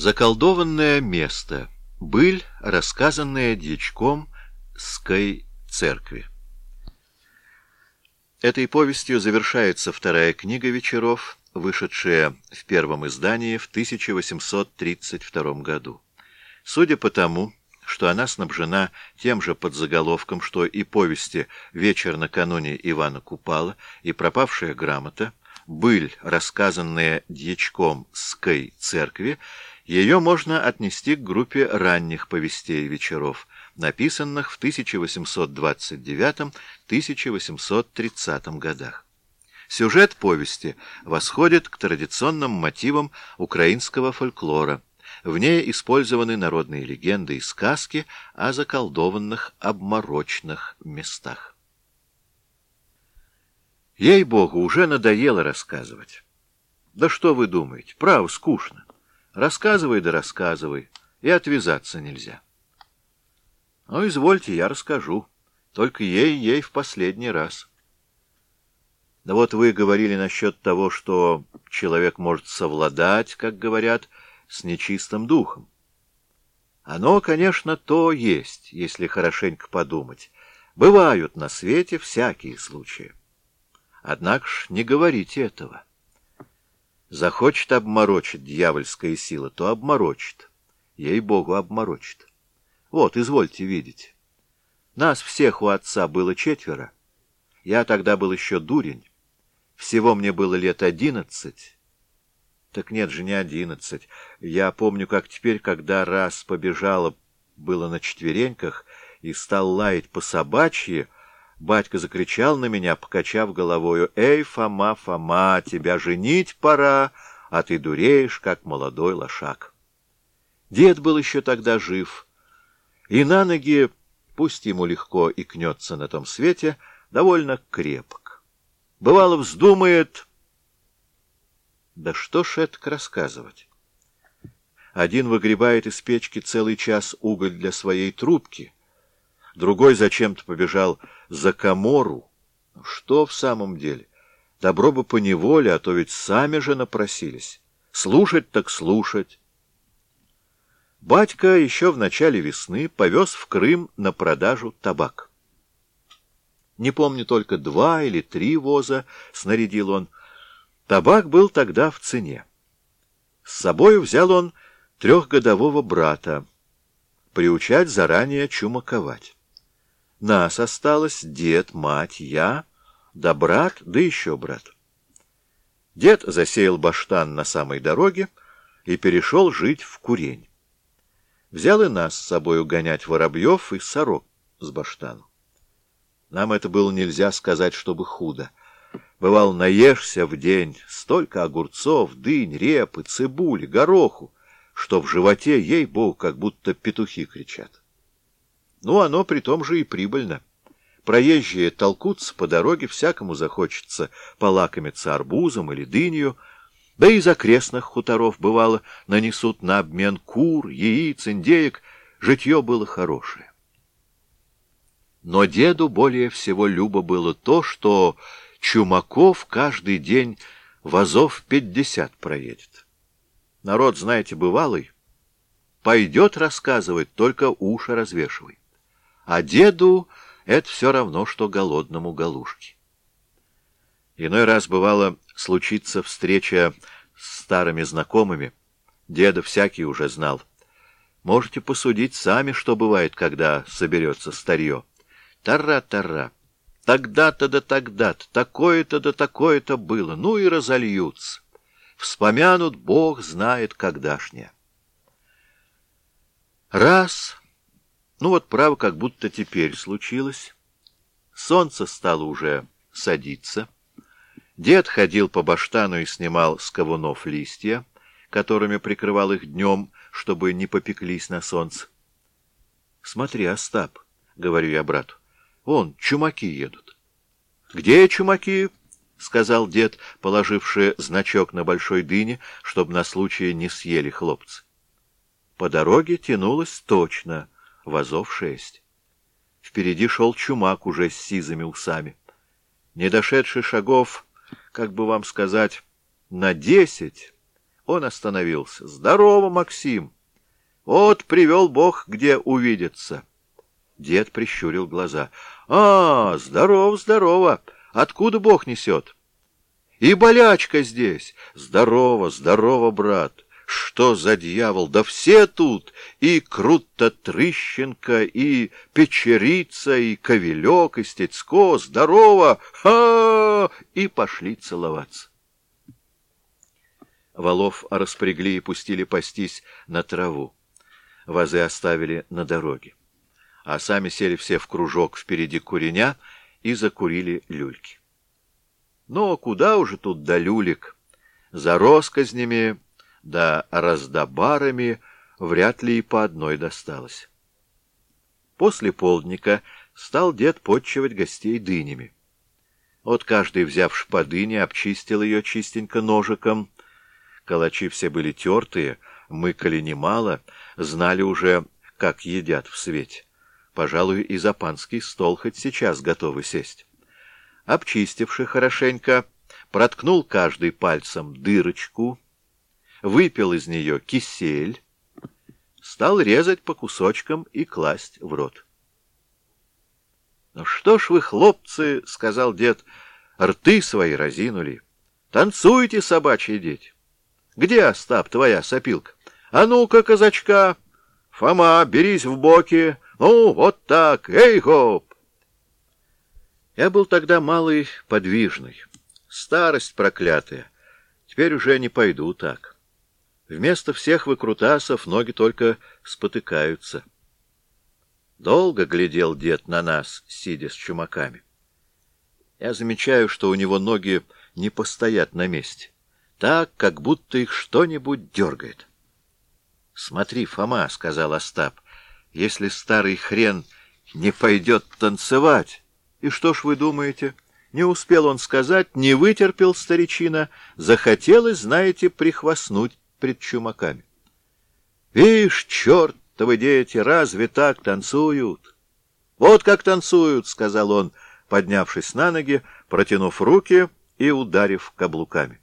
Заколдованное место. Быль, рассказанная дьячком Ской церкви. Этой повестью завершается вторая книга вечеров, вышедшая в первом издании в 1832 году. Судя по тому, что она снабжена тем же подзаголовком, что и повести «Вечер накануне Ивана Купала» и «Пропавшая грамота», «Быль, рассказанная дьячком Ской церкви», ее можно отнести к группе ранних повестей вечеров, написанных в 1829-1830 годах. Сюжет повести восходит к традиционным мотивам украинского фольклора. В ней использованы народные легенды и сказки о заколдованных обморочных местах. Ей-богу, уже надоело рассказывать. Да что вы думаете, право, скучно. Рассказывай да рассказывай, и отвязаться нельзя. Ну, извольте, я расскажу. Только ей-ей в последний раз. Да вот вы говорили насчет того, что человек может совладать, как говорят, с нечистым духом. Оно, конечно, то есть, если хорошенько подумать. Бывают на свете всякие случаи. Однако ж не говорите этого. Захочет обморочить дьявольская сила, то обморочит. Ей-богу, обморочит. Вот, извольте видеть. Нас всех у отца было четверо. Я тогда был еще дурень. Всего мне было лет одиннадцать. Так нет же, не одиннадцать. Я помню, как теперь, когда раз побежала, было на четвереньках, и стал лаять по собачьи, Батька закричал на меня, покачав головою, «Эй, Фома, Фома, тебя женить пора, а ты дуреешь, как молодой лошак». Дед был еще тогда жив, и на ноги, пусть ему легко и кнется на том свете, довольно крепок. Бывало, вздумает... Да что ж это рассказывать? Один выгребает из печки целый час уголь для своей трубки — Другой зачем-то побежал за комору. Что в самом деле? Добро бы по неволе, а то ведь сами же напросились. Слушать так слушать. Батька еще в начале весны повез в Крым на продажу табак. Не помню, только два или три воза снарядил он. Табак был тогда в цене. С собой взял он трехгодового брата, приучать заранее чумаковать. Нас осталось дед, мать, я, да брат, да еще брат. Дед засеял баштан на самой дороге и перешел жить в курень. Взял и нас с собой угонять воробьев и сорок с баштану. Нам это было нельзя сказать, чтобы худо. Бывал, наешься в день столько огурцов, дынь, репы, цибули, гороху, что в животе, ей-богу, как будто петухи кричат. Ну, оно при том же и прибыльно. Проезжие толкутся по дороге, всякому захочется полакомиться арбузом или дынью, да и из окрестных хуторов, бывало, нанесут на обмен кур, яиц, индеек, житье было хорошее. Но деду более всего любо было то, что Чумаков каждый день вазов пятьдесят проедет. Народ, знаете, бывалый, пойдет рассказывать, только уши развешивай а деду это все равно, что голодному галушке. Иной раз бывало случиться встреча с старыми знакомыми. Деда всякий уже знал. Можете посудить сами, что бывает, когда соберется старье. Тара-тара. Тогда-то да тогда-то, такое-то да такое-то было. Ну и разольются. Вспомянут, Бог знает, когда-шнее. Раз ну вот, право, как будто теперь случилось. Солнце стало уже садиться. Дед ходил по баштану и снимал с ковунов листья, которыми прикрывал их днем, чтобы не попеклись на солнце. — Смотри, Остап, — говорю я брату, — вон, чумаки едут. — Где чумаки? — сказал дед, положивший значок на большой дыне, чтобы на случай не съели хлопцы. По дороге тянулось точно — вазов шесть. Впереди шел чумак уже с сизыми усами. Не дошедший шагов, как бы вам сказать, на десять, Он остановился. «Здорово, Максим! Вот привел Бог, где увидеться!» Дед прищурил глаза. «А, здорово, здорово! Откуда Бог несет?» «И болячка здесь! Здорово, здорово, брат!» Что за дьявол? Да все тут! И Круто-Трыщенко, и Печерица, и Ковелек, и Стецко. Здорово! Ха! И пошли целоваться. Волов распрягли и пустили пастись на траву. Вазы оставили на дороге. А сами сели все в кружок впереди куреня и закурили люльки. Но куда уже тут до люлек? За росказнями да раздобарами вряд ли и по одной досталось. После полдника стал дед подчивать гостей дынями. Вот каждый, взяв шпадыни, обчистил ее чистенько ножиком. Калачи все были тертые, мыкали немало, знали уже, как едят в свете. Пожалуй, и за панский стол хоть сейчас готовы сесть. Обчистивши хорошенько, проткнул каждый пальцем дырочку — выпил из нее кисель, стал резать по кусочкам и класть в рот. — Ну что ж вы, хлопцы, — сказал дед, — рты свои разинули. Танцуйте, собачьи дети. Где, Остап, твоя сопилка? А ну-ка, казачка! Фома, берись в боки. Ну, вот так, эй, хоп! Я был тогда малый подвижный, старость проклятая. Теперь уже не пойду так. Вместо всех выкрутасов ноги только спотыкаются. Долго глядел дед на нас, сидя с чумаками. Я замечаю, что у него ноги не постоят на месте, так, как будто их что-нибудь дергает. — Смотри, Фома, — сказал Остап, — если старый хрен не пойдет танцевать... И что ж вы думаете? Не успел он сказать, не вытерпел старичина, захотелось, знаете, прихвастнуть пред чумаками. «Вишь, чертовы дети, разве так танцуют?» «Вот как танцуют», — сказал он, поднявшись на ноги, протянув руки и ударив каблуками.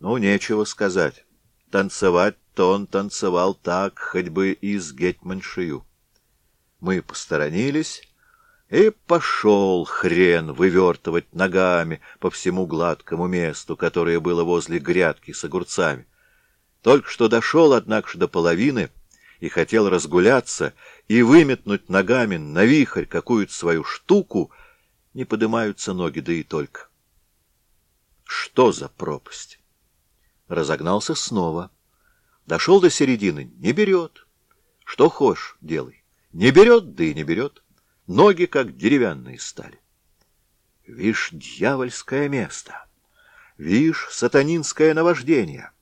Ну, нечего сказать. Танцевать-то он танцевал так, хоть бы и с гетманшию. Мы посторонились, и пошел хрен вывертывать ногами по всему гладкому месту, которое было возле грядки с огурцами. Только что дошел, однако же, до половины и хотел разгуляться и выметнуть ногами на вихрь какую-то свою штуку, не поднимаются ноги, да и только. Что за пропасть? Разогнался снова. Дошел до середины, не берет. Что хочешь, делай. Не берет, да и не берет. Ноги как деревянные стали. Вишь, дьявольское место. Вишь, сатанинское наваждение.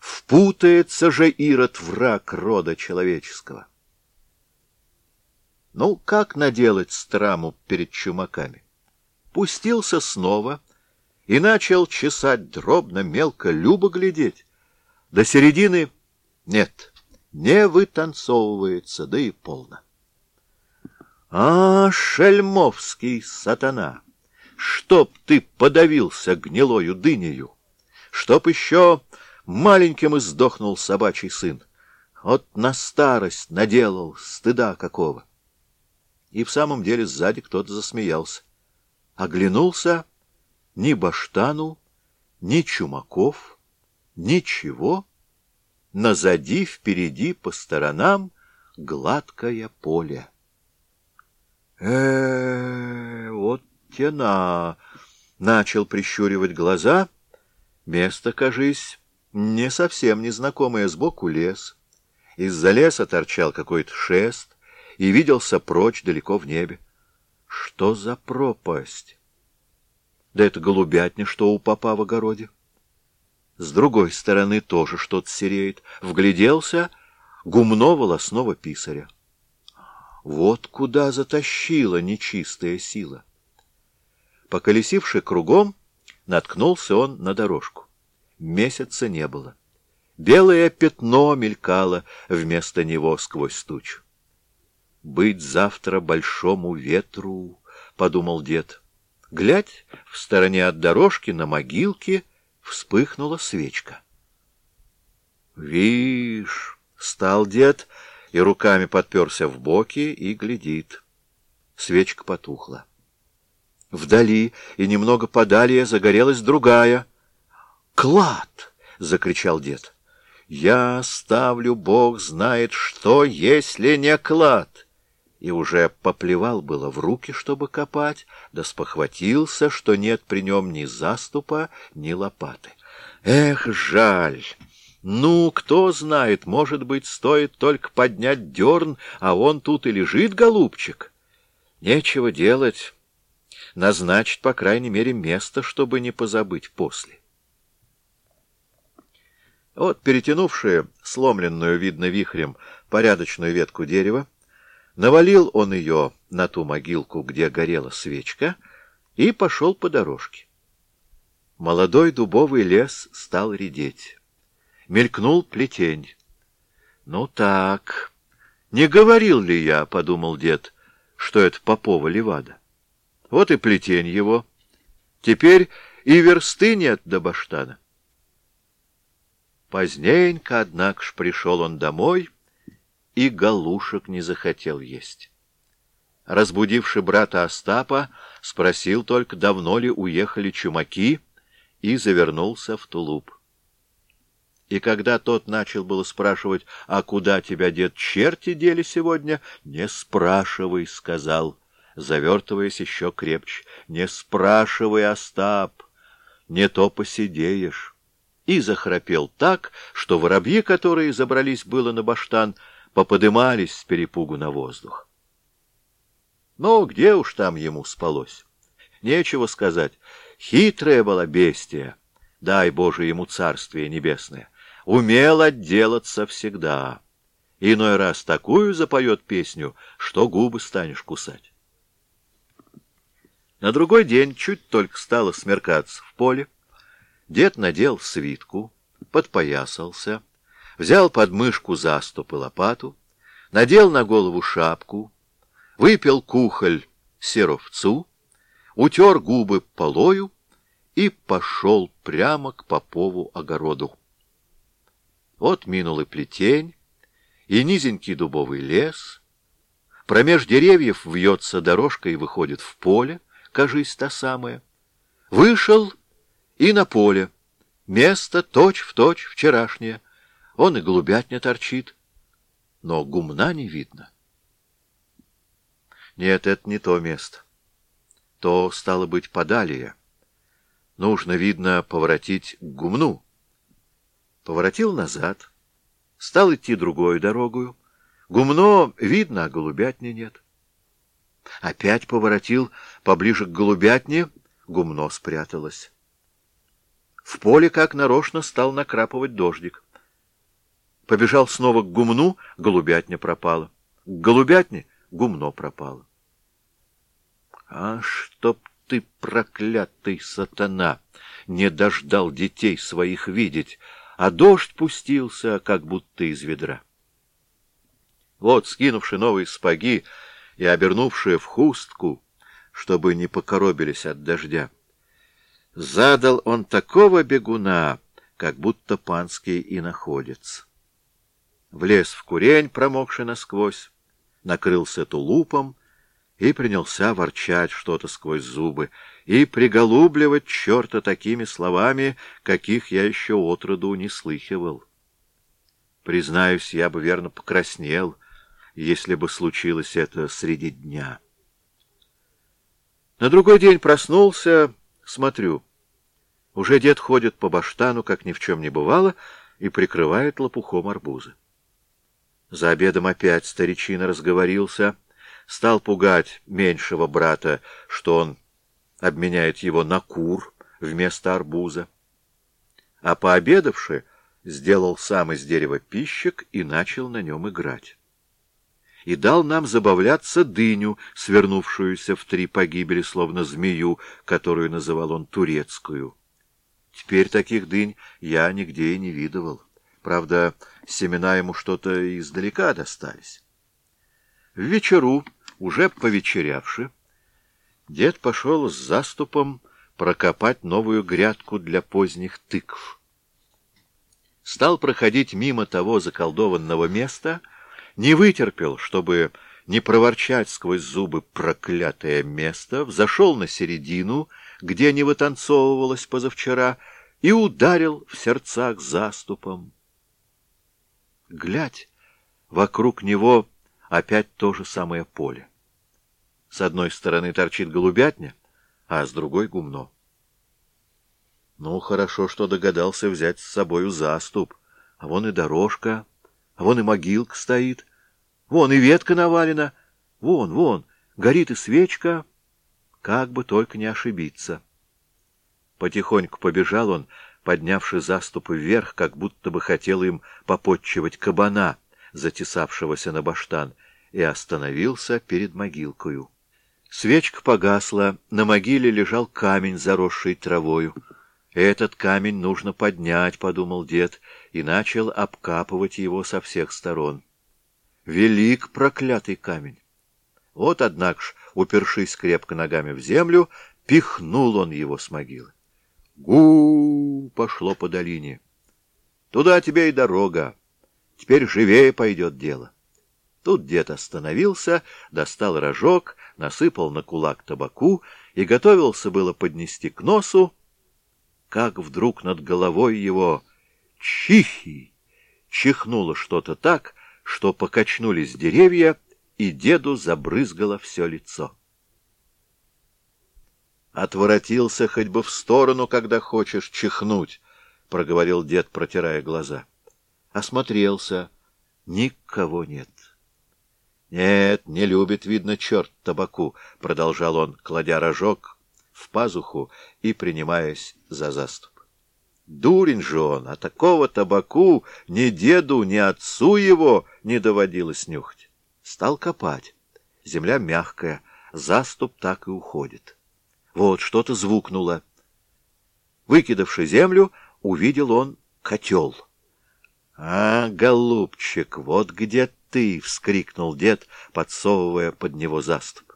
Впутается же Ирод враг рода человеческого. Ну, как наделать страму перед чумаками? Пустился снова и начал чесать дробно, мелко, любо глядеть. До середины нет, не вытанцовывается, да и полно. А, шельмовский сатана! Чтоб ты подавился гнилою дынею! Чтоб еще Маленьким и сдохнул собачий сын. Вот на старость наделал стыда какого. И в самом деле сзади кто-то засмеялся. Оглянулся ни Баштану, ни Чумаков, ничего. Назади, впереди, по сторонам гладкое поле. э, -э вот тена! Начал прищуривать глаза. Место, кажись, не совсем незнакомое сбоку лес. Из-за леса торчал какой-то шест и виделся прочь далеко в небе. Что за пропасть? Да это голубятня, что у попа в огороде. С другой стороны тоже что-то сереет. Вгляделся гумно волосного писаря. Вот куда затащила нечистая сила. Поколесивши кругом, наткнулся он на дорожку месяца не было. Белое пятно мелькало вместо него сквозь тучу. «Быть завтра большому ветру», — подумал дед. Глядь, в стороне от дорожки на могилке вспыхнула свечка. Вишь, стал дед и руками подперся в боки и глядит. Свечка потухла. Вдали и немного подалее загорелась другая. «Клад!» — закричал дед. «Я ставлю, Бог знает что, если не клад!» И уже поплевал было в руки, чтобы копать, да спохватился, что нет при нем ни заступа, ни лопаты. Эх, жаль! Ну, кто знает, может быть, стоит только поднять дерн, а он тут и лежит, голубчик. Нечего делать. Назначить, по крайней мере, место, чтобы не позабыть после. Вот, перетянувшие сломленную, видно, вихрем, порядочную ветку дерева, навалил он ее на ту могилку, где горела свечка, и пошел по дорожке. Молодой дубовый лес стал редеть. Мелькнул плетень. «Ну так, не говорил ли я, — подумал дед, — что это Попова левада? Вот и плетень его. Теперь и версты нет до баштана». Поздненько, однако ж, пришел он домой и галушек не захотел есть. Разбудивший брата Остапа, спросил только, давно ли уехали чумаки, и завернулся в тулуп. И когда тот начал было спрашивать, а куда тебя, дед, черти дели сегодня, «Не спрашивай», — сказал, завертываясь еще крепче, «не спрашивай, Остап, не то посидеешь» и захрапел так, что воробьи, которые забрались было на баштан, поподымались с перепугу на воздух. Но где уж там ему спалось? Нечего сказать. Хитрая была бестия, дай Боже ему царствие небесное. Умел отделаться всегда. Иной раз такую запоет песню, что губы станешь кусать. На другой день чуть только стало смеркаться в поле, Дед надел свитку, подпоясался, взял под мышку заступ и лопату, надел на голову шапку, выпил кухоль серовцу, утер губы полою и пошел прямо к Попову огороду. Вот минул и плетень, и низенький дубовый лес. Промеж деревьев вьется дорожка и выходит в поле, кажись, та самая. Вышел и на поле. Место точь-в-точь точь вчерашнее. Он и голубятня торчит, но гумна не видно. Нет, это не то место. То, стало быть, подалее. Нужно, видно, поворотить гумну. Поворотил назад, стал идти другой дорогою. Гумно видно, а голубятни нет. Опять поворотил поближе к голубятне, гумно спряталось. В поле, как нарочно, стал накрапывать дождик. Побежал снова к гумну, голубятня пропала. К голубятне гумно пропало. А чтоб ты, проклятый сатана, не дождал детей своих видеть, а дождь пустился, как будто из ведра. Вот, скинувши новые спаги и обернувшие в хустку, чтобы не покоробились от дождя, Задал он такого бегуна, как будто панский и находится. Влез в курень, промокший насквозь, накрылся тулупом и принялся ворчать что-то сквозь зубы и приголубливать черта такими словами, каких я еще отроду не слыхивал. Признаюсь, я бы верно покраснел, если бы случилось это среди дня. На другой день проснулся, смотрю — уже дед ходит по баштану, как ни в чем не бывало, и прикрывает лопухом арбузы. За обедом опять старичина разговорился, стал пугать меньшего брата, что он обменяет его на кур вместо арбуза. А пообедавши, сделал сам из дерева пищик и начал на нем играть. И дал нам забавляться дыню, свернувшуюся в три погибели, словно змею, которую называл он турецкую. Теперь таких дынь я нигде и не видывал. Правда, семена ему что-то издалека достались. В вечеру, уже повечерявши, дед пошел с заступом прокопать новую грядку для поздних тыкв. стал проходить мимо того заколдованного места, не вытерпел, чтобы не проворчать сквозь зубы проклятое место, взошел на середину, где не вытанцовывалось позавчера, и ударил в сердцах заступом. Глядь, вокруг него опять то же самое поле. С одной стороны торчит голубятня, а с другой — гумно. Ну, хорошо, что догадался взять с собою заступ. А вон и дорожка, а вон и могилка стоит, вон и ветка навалена, вон, вон, горит и свечка, как бы только не ошибиться. Потихоньку побежал он, поднявший заступы вверх, как будто бы хотел им попотчевать кабана, затесавшегося на баштан, и остановился перед могилкою. Свечка погасла, на могиле лежал камень, заросший травою. «Этот камень нужно поднять», — подумал дед, и начал обкапывать его со всех сторон. Велик проклятый камень! Вот, однако ж, упершись крепко ногами в землю, пихнул он его с могилы. гу пошло по долине. Туда тебе и дорога. Теперь живее пойдет дело. Тут дед остановился, достал рожок, насыпал на кулак табаку и готовился было поднести к носу, как вдруг над головой его чихи чихнуло что-то так, что покачнулись деревья, и деду забрызгало все лицо. «Отворотился хоть бы в сторону, когда хочешь чихнуть», — проговорил дед, протирая глаза. Осмотрелся. Никого нет. «Нет, не любит, видно, черт табаку», — продолжал он, кладя рожок в пазуху и принимаясь за заступ. Дурень же он, а такого табаку ни деду, ни отцу его не доводилось нюхать. Стал копать. Земля мягкая, заступ так и уходит. Вот что-то звукнуло. Выкидавши землю, увидел он котел. — А, голубчик, вот где ты! — вскрикнул дед, подсовывая под него заступ.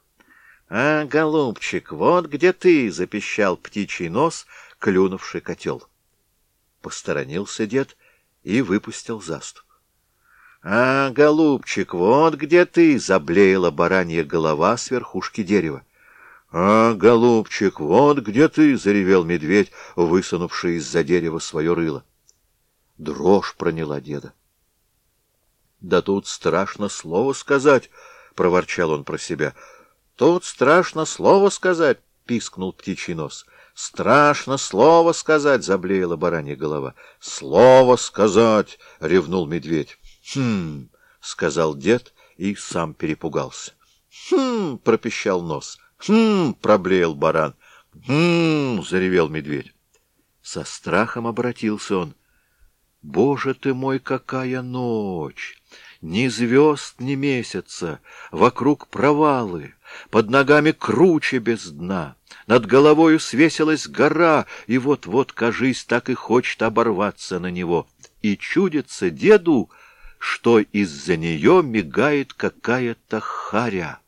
«А, голубчик, вот где ты!» — запищал птичий нос, клюнувший котел. Посторонился дед и выпустил заступ. «А, голубчик, вот где ты!» — заблеяла баранья голова с верхушки дерева. «А, голубчик, вот где ты!» — заревел медведь, высунувший из-за дерева свое рыло. Дрожь проняла деда. «Да тут страшно слово сказать!» — проворчал он про себя — Тут страшно слово сказать, — пискнул птичий нос. Страшно слово сказать, — заблеяла баранья голова. Слово сказать, — ревнул медведь. Хм, — сказал дед и сам перепугался. Хм, — пропищал нос. Хм, — проблеял баран. Хм, — заревел медведь. Со страхом обратился он. Боже ты мой, какая ночь! Ни звезд, ни месяца, вокруг провалы, под ногами круче без дна, над головою свесилась гора, и вот-вот, кажись, так и хочет оборваться на него. И чудится деду, что из-за нее мигает какая-то харя.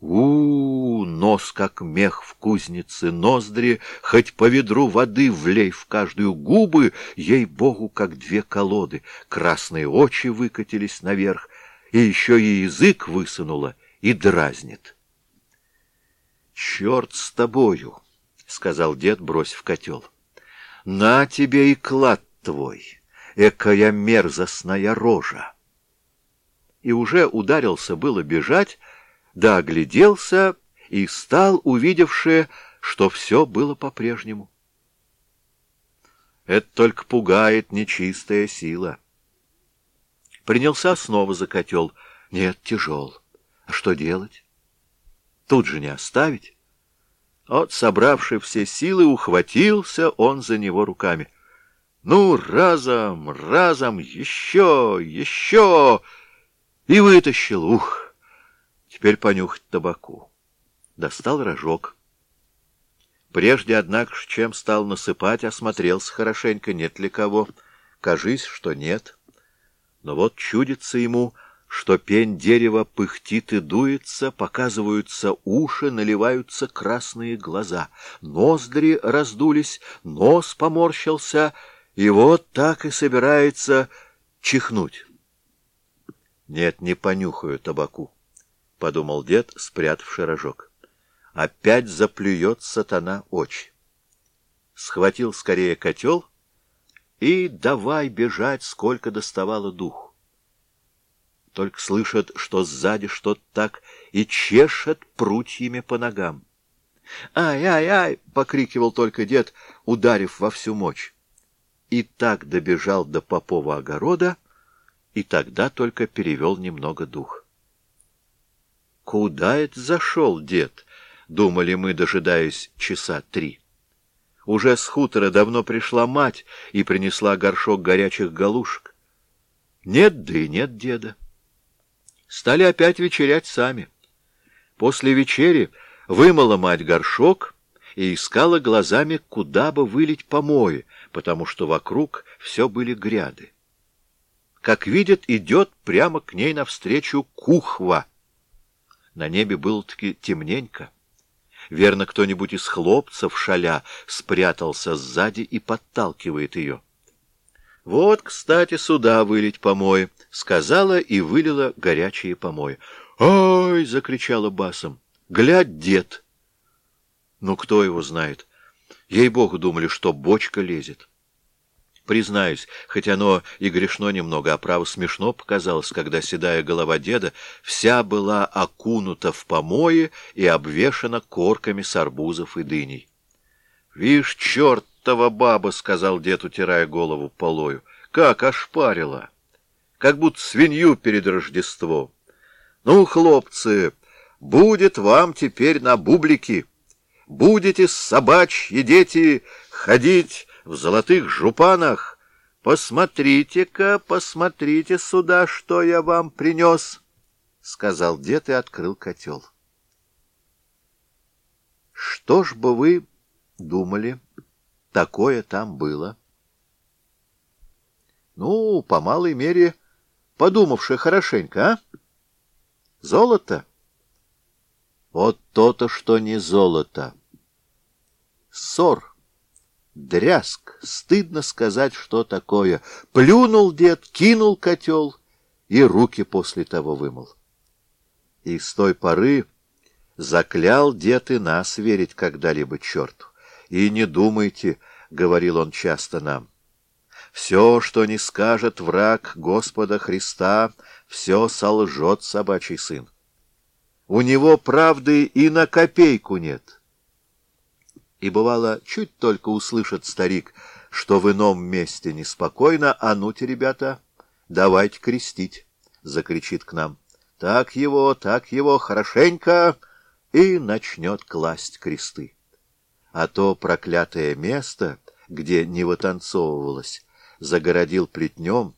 У, -у, у нос как мех в кузнице, ноздри, хоть по ведру воды влей в каждую губы, ей-богу, как две колоды, красные очи выкатились наверх, и еще и язык высунула и дразнит. «Черт с тобою!» — сказал дед, бросив котел. «На тебе и клад твой, экая мерзостная рожа!» И уже ударился было бежать, да огляделся и стал, увидевши, что все было по-прежнему. Это только пугает нечистая сила. Принялся снова за котел. Нет, тяжел. А что делать? Тут же не оставить. Вот, собравший все силы, ухватился он за него руками. Ну, разом, разом, еще, еще! И вытащил, ух! Теперь понюхать табаку. Достал рожок. Прежде, однако, чем стал насыпать, осмотрелся хорошенько, нет ли кого. Кажись, что нет. Но вот чудится ему, что пень дерева пыхтит и дуется, показываются уши, наливаются красные глаза. Ноздри раздулись, нос поморщился, И вот так и собирается чихнуть. Нет, не понюхаю табаку, — подумал дед, спрятавший рожок. Опять заплюет сатана очи. Схватил скорее котел и давай бежать, сколько доставало дух. Только слышат, что сзади что-то так и чешет прутьями по ногам. «Ай-ай-ай!» — покрикивал только дед, ударив во всю мощь и так добежал до Попова огорода, и тогда только перевел немного дух. «Куда это зашел дед?» — думали мы, дожидаясь часа три. Уже с хутора давно пришла мать и принесла горшок горячих галушек. Нет, да и нет деда. Стали опять вечерять сами. После вечери вымыла мать горшок и искала глазами, куда бы вылить помои, потому что вокруг все были гряды. Как видит, идет прямо к ней навстречу кухва. На небе было-таки темненько. Верно, кто-нибудь из хлопцев, шаля, спрятался сзади и подталкивает ее. «Вот, кстати, сюда вылить помои», — сказала и вылила горячие помои. «Ой!» — закричала басом. «Глядь, дед!» Ну, кто его знает? Ей-богу, думали, что бочка лезет. Признаюсь, хоть оно и грешно немного, а право смешно показалось, когда седая голова деда вся была окунута в помои и обвешана корками с арбузов и дыней. — Вишь, чертова баба! — сказал дед, утирая голову полою. — Как ошпарила! Как будто свинью перед Рождеством. Ну, хлопцы, будет вам теперь на бублики! Будете собачьи дети ходить в золотых жупанах. Посмотрите-ка, посмотрите сюда, что я вам принес, — сказал дед и открыл котел. Что ж бы вы думали, такое там было? Ну, по малой мере, подумавши хорошенько, а? Золото? Вот то-то, что не золото. Ссор, дрязг, стыдно сказать, что такое. Плюнул дед, кинул котел и руки после того вымыл. И с той поры заклял дед и нас верить когда-либо черту. И не думайте, — говорил он часто нам, — все, что не скажет враг Господа Христа, все солжет собачий сын. У него правды и на копейку нет. И бывало, чуть только услышит старик, что в ином месте неспокойно, а ну-те, ребята, давайте крестить, закричит к нам. Так его, так его, хорошенько, и начнет класть кресты. А то проклятое место, где не вытанцовывалось, загородил плетнем,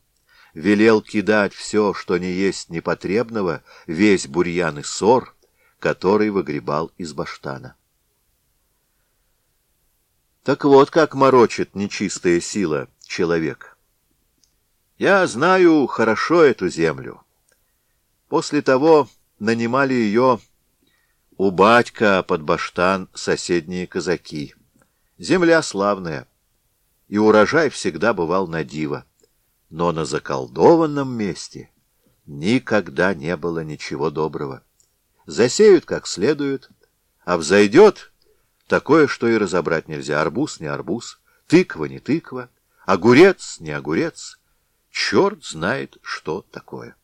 велел кидать все, что не есть непотребного, весь бурьян и сор, который выгребал из баштана. Так вот, как морочит нечистая сила человек. Я знаю хорошо эту землю. После того нанимали ее у батька под баштан соседние казаки. Земля славная, и урожай всегда бывал на диво но на заколдованном месте никогда не было ничего доброго. Засеют как следует, а взойдет такое, что и разобрать нельзя. Арбуз не арбуз, тыква не тыква, огурец не огурец. Черт знает, что такое.